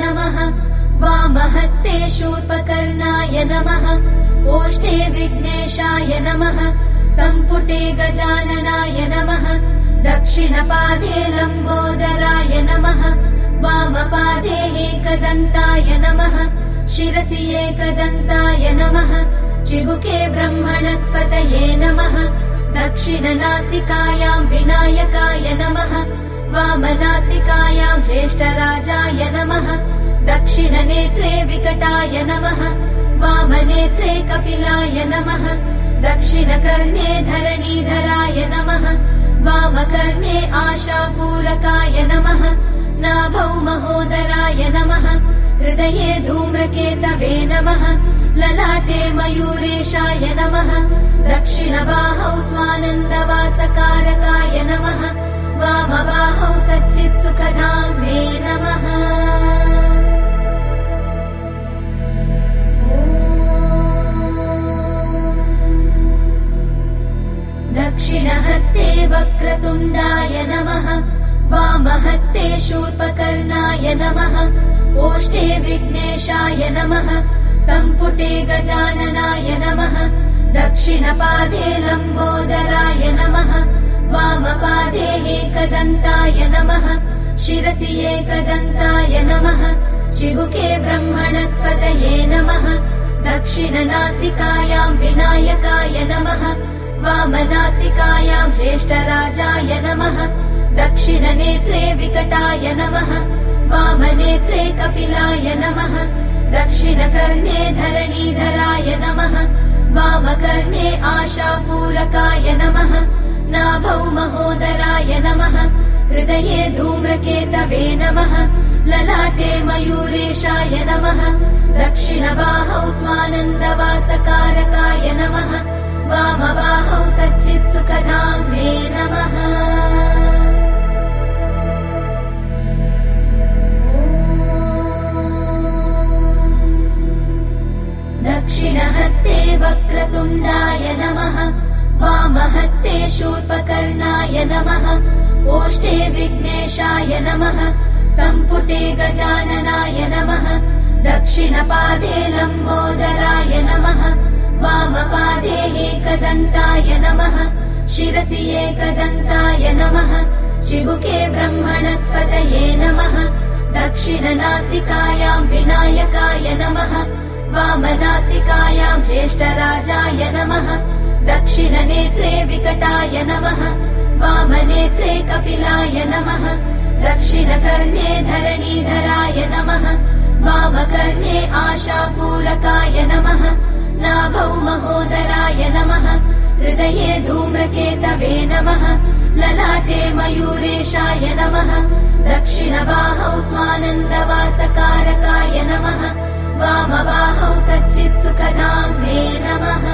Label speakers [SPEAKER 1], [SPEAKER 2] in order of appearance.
[SPEAKER 1] नमः वामहस्ते शूर्पकर्णाय नमः ओष्ठे विघ्नेशाय नमः सम्पुटे गजाननाय नमः दक्षिणपादे लम्बोदराय नमः वामपादे एकदन्ताय नमः शिरसि एकदन्ताय नमः चिबुके ब्रह्मणस्पतये नमः दक्षिणनासिकायाम् विनायकाय नमः वामनासिकायाम् ज्येष्ठराजाय नमः। दक्षिणनेत्रे विकटाय नमः। वामनेत्रे कपिलाय नमः। दक्षिणकर्णे धरणीधराय नमः। वामकर्णे आशापूरकाय नमः। नाभौ महोदराय नमः। हृदये धूम्रकेतवे नमः। ललाटे मयूरेशाय नमः। दक्षिणबाहौ स्वानन्दवासकारकाय नमः वक्रतुण्डाय नमः। वामहस्ते शूर्पकर्णाय नमः। ओष्ठे विघ्नेशाय नमः। सम्पुटे गजाननाय नमः। दक्षिणपादे लम्बोदराय नमः। वामपादे एकदन्ताय नमः। शिरसि एकदन्ताय नमः। चिबुके ब्रह्मणस्पतये नमः। दक्षिणनासिकायाम् विनायकाय नमः वामनासिकायाम् ज्येष्ठराजाय नमः। दक्षिणनेत्रे विकटाय नमः। वामनेत्रे कपिलाय नमः। दक्षिणकर्णे धरणीधराय नमः। वामकर्णे आशापूरकाय नमः। नाभौ महोदराय नमः। हृदये धूम्रकेतवे नमः। ललाटे मयूरेशाय नमः। दक्षिणबाहौ स्वानन्दवासकारकाय नमः वामबाहौ सच्चित्सुखधाम्ने नमः। दक्षिणहस्ते वक्रतुण्डाय नमः वामहस्ते शूर्पकर्णाय नमः ओष्ठे विघ्नेशाय नमः सम्पुटे गजाननाय नमः दक्षिणपादे लम्बोदराय नमः वामपादे एकदन्ताय नमः। शिरसि एकदन्ताय नमः। चिबुके ब्रह्मणस्पतये नमः। दक्षिणनासिकायाम् विनायकाय नमः। वामनासिकायाम् ज्येष्ठराजाय नमः। दक्षिणनेत्रे विकटाय नमः। वामनेत्रे कपिलाय नमः। दक्षिणकर्णे धरणीधराय नमः। वामकर्णे आशापूरकाय नमः नाभौ महोदराय नमः। हृदये धूम्रकेतवे नमः। ललाटे मयूरेशाय नमः। दक्षिणबाहौ स्वानन्दवासकारकाय नमः। वामबाहौ सच्चित्सुखधाम्ने नमः